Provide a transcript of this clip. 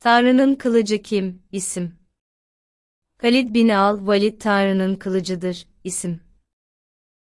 Tanrı'nın kılıcı kim? İsim. Halid bin Al Valid Tanrı'nın kılıcıdır. İsim.